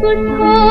good home.